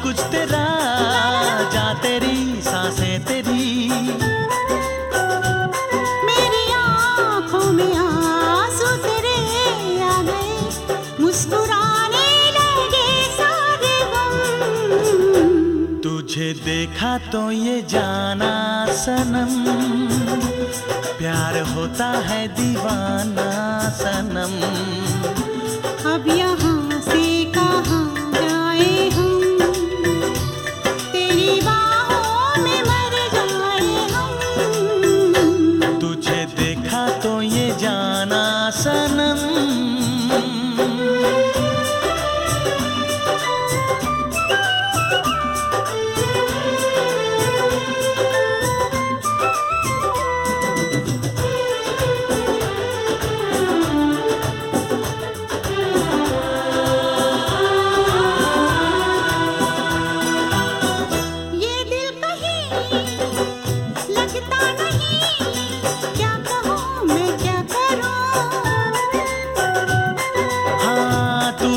सब कुछ तेरा जा तेरी साँसें तेरी। मेरी आँखों में आँसू तेरे आ गए मुस्कुराने लगे सारे गम। तुझे देखा तो ये जाना सनम प्यार होता है दीवाना।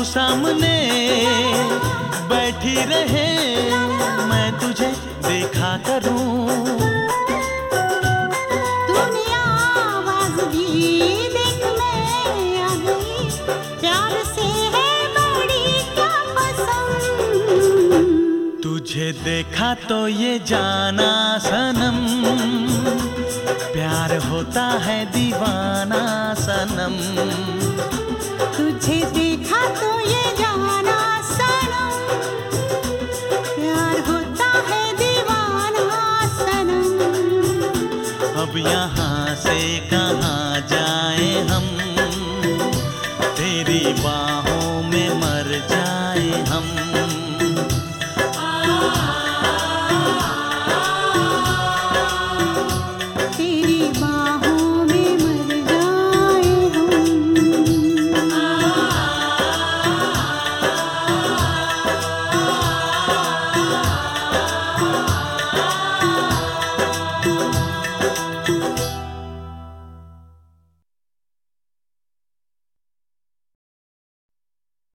सामने बैठी रहे मैं तुझे देखा करूँ। तुझे देखा तो ये जाना सनम प्यार होता है दीवाना सनम। तुझे देखा तो ये जाना सनम। प्यार होता है दीवाना सनम। अब यहाँ से कहाँ